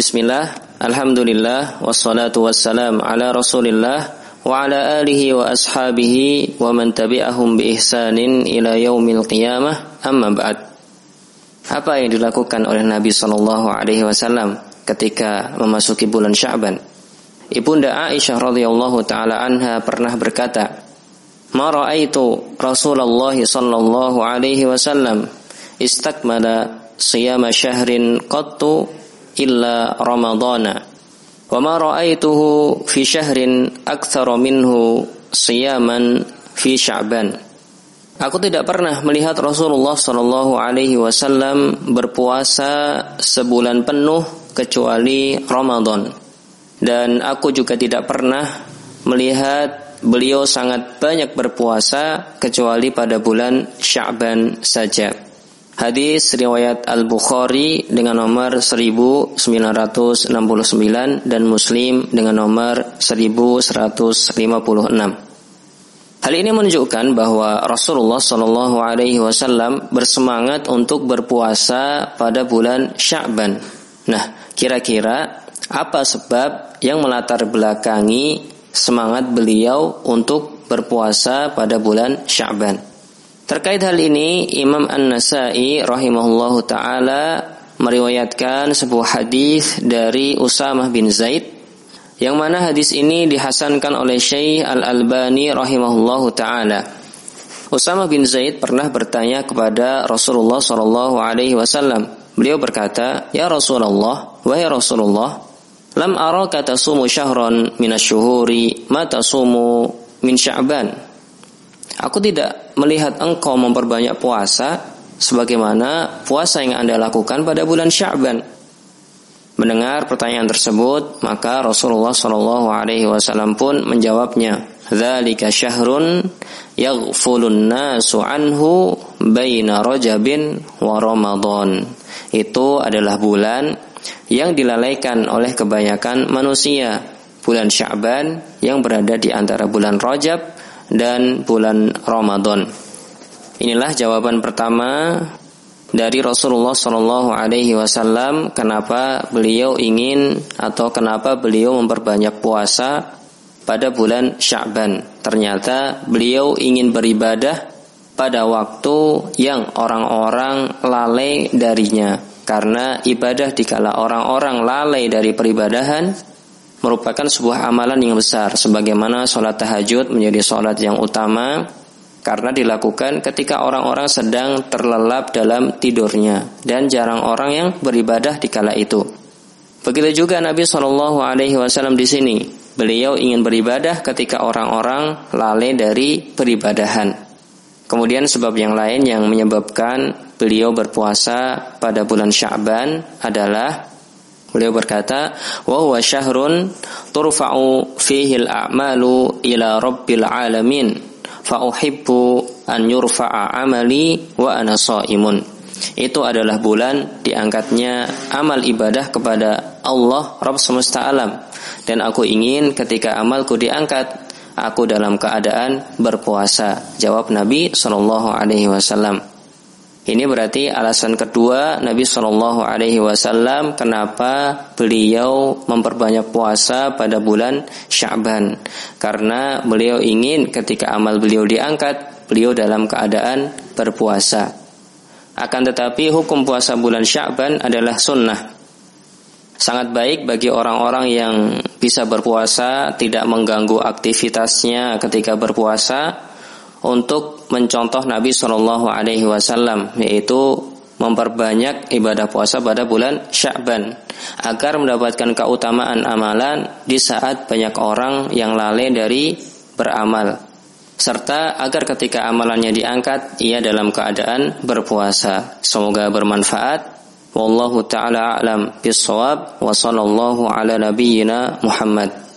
Bismillah, Alhamdulillah, wassalatu wassalam ala rasulillah wa ala alihi wa ashabihi wa man tabi'ahum bi ihsanin ila yaumil qiyamah amma ba'd. Apa yang dilakukan oleh Nabi sallallahu alaihi wasallam ketika memasuki bulan Sya'ban? Ibunda Aisyah radhiyallahu taala anha pernah berkata, "Ma ra'aitu Rasulullah sallallahu alaihi wasallam istakmala siyama syahrin qattu illa ramadana wa ma ra'aituhu fi syahrin aktsara minhu siyaman fi sya'ban Aku tidak pernah melihat Rasulullah Shallallahu Alaihi Wasallam berpuasa sebulan penuh kecuali Ramadan, dan aku juga tidak pernah melihat beliau sangat banyak berpuasa kecuali pada bulan Sya'ban saja. Hadis riwayat Al-Bukhari dengan nomor 1969 dan Muslim dengan nomor 1156. Hal ini menunjukkan bahwa Rasulullah Shallallahu Alaihi Wasallam bersemangat untuk berpuasa pada bulan Sya'ban. Nah, kira-kira apa sebab yang melatar belakangi semangat beliau untuk berpuasa pada bulan Sya'ban? Terkait hal ini, Imam An-Nasai rahimahullahu taala meriwayatkan sebuah hadis dari Usamah bin Zaid yang mana hadis ini dihasankan oleh Syekh Al-Albani rahimahullahu taala. Usamah bin Zaid pernah bertanya kepada Rasulullah sallallahu alaihi wasallam. Beliau berkata, "Ya Rasulullah, wahai Rasulullah, lam araka tasumu syahran minasyuhuri ma tasumu min Sya'ban." Aku tidak melihat engkau memperbanyak puasa sebagaimana puasa yang Anda lakukan pada bulan Sya'ban. Mendengar pertanyaan tersebut, maka Rasulullah Shallallahu alaihi wasallam pun menjawabnya, "Dzalika syahrun yaghfulun nasu anhu baina Rajabin wa Ramadan." Itu adalah bulan yang dilalaikan oleh kebanyakan manusia, bulan Sya'ban yang berada di antara bulan Rajab dan bulan Ramadan. Inilah jawaban pertama dari Rasulullah Shallallahu Alaihi Wasallam kenapa beliau ingin atau kenapa beliau memperbanyak puasa pada bulan Sya'ban. Ternyata beliau ingin beribadah pada waktu yang orang-orang lalai darinya. Karena ibadah dikala orang-orang lalai dari peribadahan merupakan sebuah amalan yang besar sebagaimana sholat tahajud menjadi sholat yang utama karena dilakukan ketika orang-orang sedang terlelap dalam tidurnya dan jarang orang yang beribadah di kala itu. Begitu juga Nabi Shallallahu Alaihi Wasallam di sini, beliau ingin beribadah ketika orang-orang lalai dari peribadahan. Kemudian sebab yang lain yang menyebabkan beliau berpuasa pada bulan Sya'ban adalah Beliau berkata, "Wa huwa syahrun turfa'u fihi al-a'malu ila rabbil alamin, fa uhibbu an yurfa'a amali wa ana shaimun." Itu adalah bulan diangkatnya amal ibadah kepada Allah Rabb semesta alam dan aku ingin ketika amalku diangkat aku dalam keadaan berpuasa. Jawab Nabi Shallallahu alaihi wasallam. Ini berarti alasan kedua Nabi Shallallahu Alaihi Wasallam kenapa beliau memperbanyak puasa pada bulan Sya'ban karena beliau ingin ketika amal beliau diangkat beliau dalam keadaan berpuasa. Akan tetapi hukum puasa bulan Sya'ban adalah sunnah. Sangat baik bagi orang-orang yang bisa berpuasa, tidak mengganggu aktivitasnya ketika berpuasa, untuk mencontoh Nabi Shallallahu Alaihi Wasallam yaitu memperbanyak ibadah puasa pada bulan Sya'ban agar mendapatkan keutamaan amalan di saat banyak orang yang lalai dari beramal. Serta agar ketika amalannya diangkat ia dalam keadaan berpuasa. Semoga bermanfaat. Wallahu taala alam bisawab wa sallallahu ala nabiyyina Muhammad